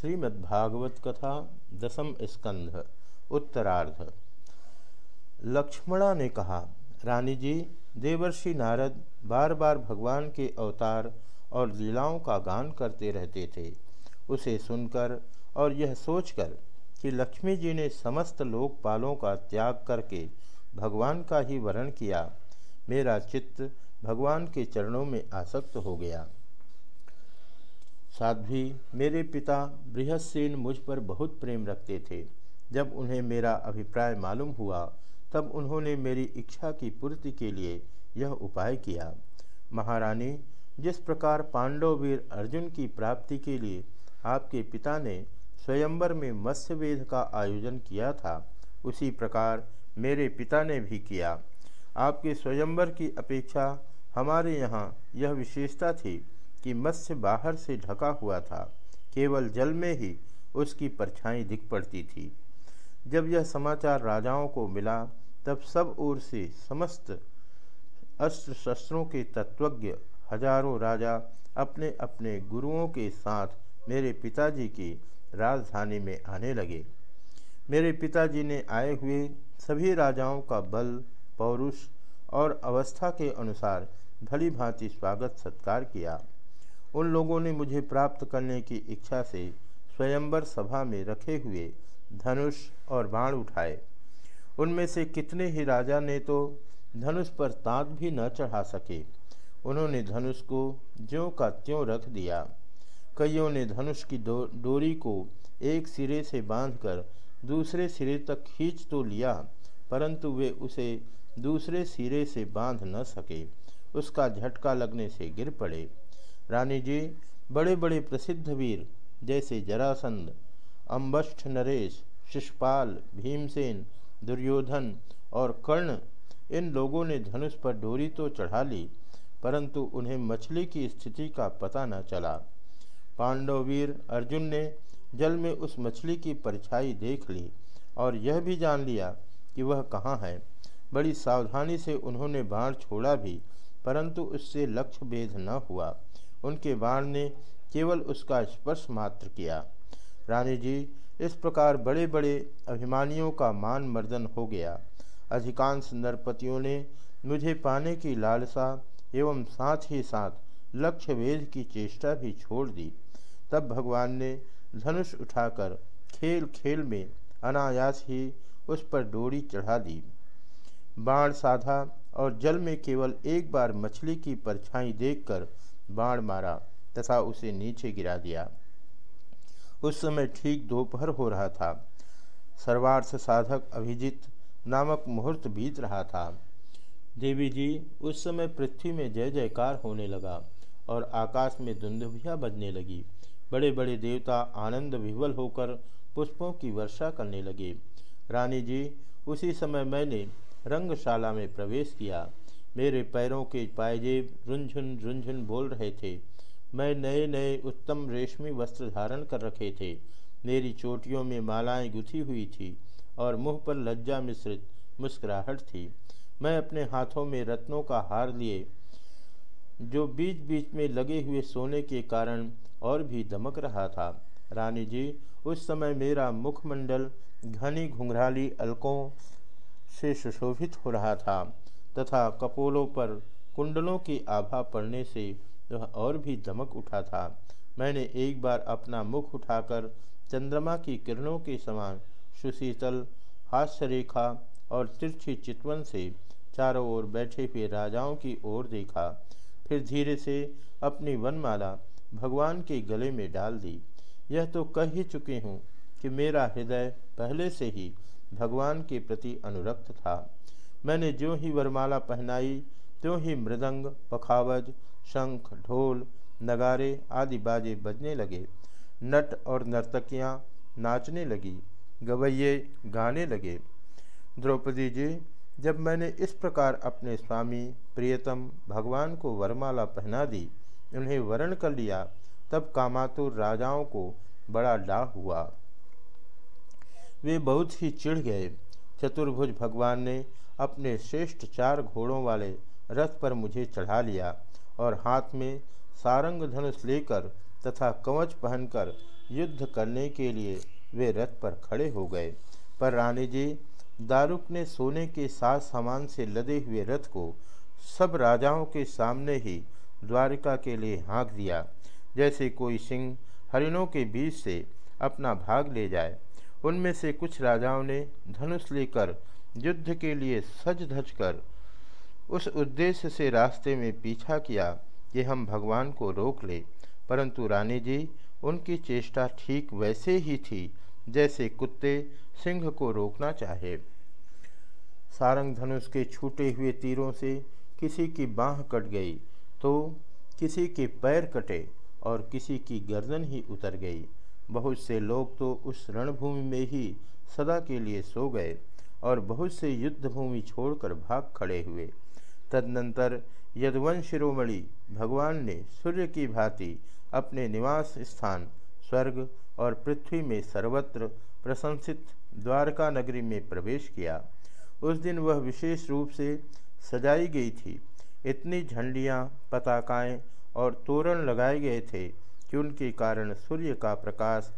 श्रीमद्भागवत कथा दसम स्कंध, उत्तरार्ध। लक्ष्मणा ने कहा, रानी जी, देवर्षि नारद बार बार भगवान के अवतार और लीलाओं का गान करते रहते थे। उसे सुनकर और यह सोचकर कि लक्ष्मी जी ने समस्त लोकपालों का त्याग करके भगवान का ही वरण किया, मेरा चित्त भगवान के चरणों में आसक्त हो गया। साध्वी मेरे पिता बृहस्सेन मुझ पर बहुत प्रेम रखते थे। जब उन्हें मेरा अभिप्राय मालूम हुआ, तब उन्होंने मेरी इच्छा की पूर्ति के लिए यह उपाय किया। महारानी, जिस प्रकार पांडव वीर अर्जुन की प्राप्ति के लिए आपके पिता ने स्वयंवर में मत्स्यवेद का आयोजन किया था, उसी प्रकार मेरे पिता ने भी किया। आपके स्वयंवर की अपेक्षा हमारे यहाँ यह विशेषता थी। कि मत्स्य बाहर से ढका हुआ था, केवल जल में ही उसकी परछाई दिख पड़ती थी। जब यह समाचार राजाओं को मिला, तब सब ओर से समस्त अस्त्र शस्त्रों के तत्वज्ञ हज़ारों राजा अपने अपने गुरुओं के साथ मेरे पिताजी की राजधानी में आने लगे। मेरे पिताजी ने आए हुए सभी राजाओं का बल, पौरुष और अवस्था के अनुसार भली भांति स्वागत सत्कार किया। उन लोगों ने मुझे प्राप्त करने की इच्छा से स्वयंवर सभा में रखे हुए धनुष और बाण उठाए। उनमें से कितने ही राजा ने तो धनुष पर तांत भी न चढ़ा सके। उन्होंने धनुष को ज्यों का त्यों रख दिया। कईयों ने धनुष की डोरी को एक सिरे से बांधकर दूसरे सिरे तक खींच तो लिया, परंतु वे उसे दूसरे सिरे से बाँध न सके। उसका झटका लगने से गिर पड़े। रानी जी बड़े बड़े प्रसिद्ध वीर जैसे जरासंध अम्बष्ठ नरेश, शिषपाल, भीमसेन, दुर्योधन और कर्ण, इन लोगों ने धनुष पर डोरी तो चढ़ा ली, परंतु उन्हें मछली की स्थिति का पता न चला। पांडववीर अर्जुन ने जल में उस मछली की परछाई देख ली और यह भी जान लिया कि वह कहाँ है। बड़ी सावधानी से उन्होंने बाण छोड़ा भी, परंतु उससे लक्ष्य भेद न हुआ। उनके बाण ने केवल उसका स्पर्श मात्र किया। रानी जी, इस प्रकार बड़े बड़े अभिमानियों का मान मर्दन हो गया। अधिकांश नरपतियों ने मुझे पाने की लालसा एवं साथ ही साथ लक्ष्य वेद की चेष्टा भी छोड़ दी। तब भगवान ने धनुष उठाकर खेल खेल में अनायास ही उस पर डोरी चढ़ा दी। बाण साधा और जल में केवल एक बार मछली की परछाई देखकर बाण मारा तथा उसे नीचे गिरा दिया। उस समय ठीक दोपहर हो रहा था। सर्वार्थ साधक अभिजित नामक मुहूर्त बीत रहा था। देवी जी, उस समय पृथ्वी में जय जयकार होने लगा और आकाश में दुंदुभिया बजने लगी। बड़े बड़े देवता आनंद विह्वल होकर पुष्पों की वर्षा करने लगे। रानी जी, उसी समय मैंने रंगशाला में प्रवेश किया। मेरे पैरों के पायजेब रुंझुन रुंझुन बोल रहे थे। मैं नए नए उत्तम रेशमी वस्त्र धारण कर रखे थे। मेरी चोटियों में मालाएँ गुथी हुई थी और मुँह पर लज्जा मिश्रित मुस्कुराहट थी। मैं अपने हाथों में रत्नों का हार लिए, जो बीच बीच में लगे हुए सोने के कारण और भी दमक रहा था। रानी जी, उस समय मेरा मुखमंडल घनी घुंघराली अलकों से सुशोभित हो रहा था। तथा कपोलों पर कुंडलों की आभा पड़ने से वह और भी दमक उठा था। मैंने एक बार अपना मुख उठाकर चंद्रमा की किरणों के समान सुशीतल हास्य रेखा और तिरछी चितवन से चारों ओर बैठे हुए राजाओं की ओर देखा। फिर धीरे से अपनी वनमाला भगवान के गले में डाल दी। यह तो कह ही चुके हूँ कि मेरा हृदय पहले से ही भगवान के प्रति अनुरक्त था। मैंने जो ही वरमाला पहनाई, त्यों ही मृदंग, पखावज, शंख, ढोल, नगारे आदि बाजे बजने लगे। नट और नर्तकियाँ नाचने लगी, गवैये गाने लगे। द्रौपदी जी, जब मैंने इस प्रकार अपने स्वामी, प्रियतम, भगवान को वरमाला पहना दी, उन्हें वरण कर लिया, तब कामातुर राजाओं को बड़ा डाह हुआ। वे बहुत ही चिढ़ गए। चतुर्भुज भगवान ने अपने श्रेष्ठ चार घोड़ों वाले रथ पर मुझे चढ़ा लिया और हाथ में सारंग धनुष लेकर तथा कवच पहनकर युद्ध करने के लिए वे रथ पर खड़े हो गए। पर रानी जी, दारुक ने सोने के साथ सामान से लदे हुए रथ को सब राजाओं के सामने ही द्वारिका के लिए हाँक दिया। जैसे कोई सिंह हरिणों के बीच से अपना भाग ले जाए, उनमें से कुछ राजाओं ने धनुष लेकर युद्ध के लिए सज धज कर उस उद्देश्य से रास्ते में पीछा किया कि हम भगवान को रोक ले। परंतु रानी जी, उनकी चेष्टा ठीक वैसे ही थी जैसे कुत्ते सिंह को रोकना चाहे। सारंग धनुष के छूटे हुए तीरों से किसी की बाह कट गई तो किसी के पैर कटे और किसी की गर्दन ही उतर गई। बहुत से लोग तो उस रणभूमि में ही सदा के लिए सो गए। और बहुत से युद्ध भूमि छोड़कर भाग खड़े हुए। तदनंतर यदवंश शिरोमणि भगवान ने सूर्य की भांति अपने निवास स्थान, स्वर्ग और पृथ्वी में सर्वत्र प्रशंसित द्वारका नगरी में प्रवेश किया। उस दिन वह विशेष रूप से सजाई गई थी। इतनी झंडियाँ, पताकाएँ और तोरण लगाए गए थे कि उनके कारण सूर्य का प्रकाश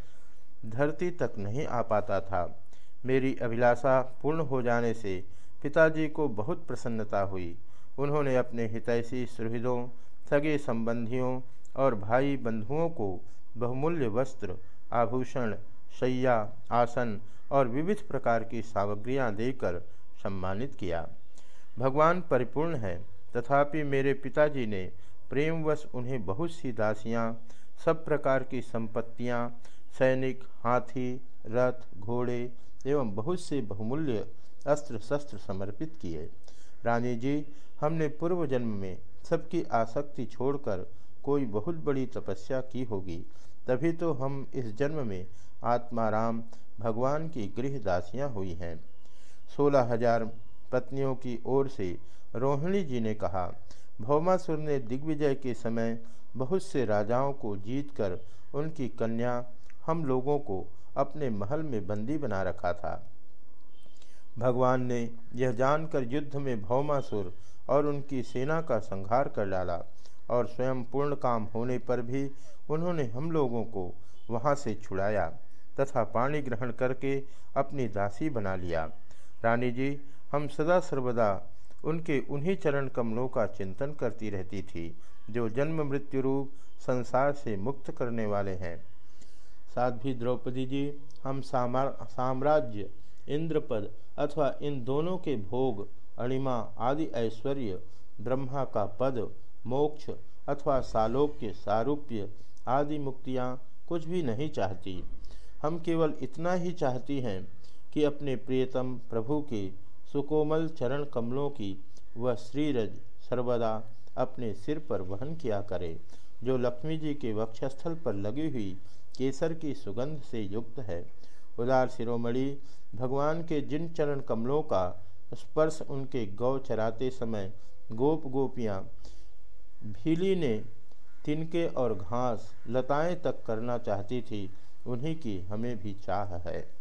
धरती तक नहीं आ पाता था। मेरी अभिलाषा पूर्ण हो जाने से पिताजी को बहुत प्रसन्नता हुई। उन्होंने अपने हितैषी सुहृदों, सगे संबंधियों और भाई बंधुओं को बहुमूल्य वस्त्र, आभूषण, शैया, आसन और विविध प्रकार की सामग्रियाँ देकर सम्मानित किया। भगवान परिपूर्ण है। तथापि मेरे पिताजी ने प्रेमवश उन्हें बहुत सी दासियाँ, सब प्रकार की संपत्तियाँ, सैनिक, हाथी, रथ, घोड़े एवं बहुत से बहुमूल्य अस्त्र शस्त्र समर्पित किए। रानी जी, हमने पूर्व जन्म में सबकी आसक्ति छोड़कर कोई बहुत बड़ी तपस्या की होगी, तभी तो हम इस जन्म में आत्माराम भगवान की गृह दासियाँ हुई हैं। सोलह हज़ार पत्नियों की ओर से रोहिणी जी ने कहा, भौमासुर ने दिग्विजय के समय बहुत से राजाओं को जीतकर उनकी कन्या हम लोगों को अपने महल में बंदी बना रखा था। भगवान ने यह जानकर युद्ध में भौमासुर और उनकी सेना का संहार कर डाला और स्वयं पूर्ण काम होने पर भी उन्होंने हम लोगों को वहाँ से छुड़ाया तथा पानी ग्रहण करके अपनी दासी बना लिया। रानी जी, हम सदा सर्वदा उनके उन्हीं चरण कमलों का चिंतन करती रहती थी, जो जन्म मृत्यु रूप संसार से मुक्त करने वाले हैं। साध्वी द्रौपदी जी, हम साम्राज्य, इंद्रपद अथवा इन दोनों के भोग, अणिमा आदि ऐश्वर्य, ब्रह्मा का पद, मोक्ष अथवा सालोक्य, सारूप्य आदि मुक्तियाँ कुछ भी नहीं चाहती। हम केवल इतना ही चाहती हैं कि अपने प्रियतम प्रभु के सुकोमल चरण कमलों की वह श्रीरज सर्वदा अपने सिर पर वहन किया करे, जो लक्ष्मी जी के वक्षस्थल पर लगी हुई केसर की सुगंध से युक्त है। उदार शिरोमणि, भगवान के जिन चरण कमलों का स्पर्श उनके गौ चराते समय गोप गोपियाँ भीली ने तिनके और घास लताएँ तक करना चाहती थी, उन्हीं की हमें भी चाह है।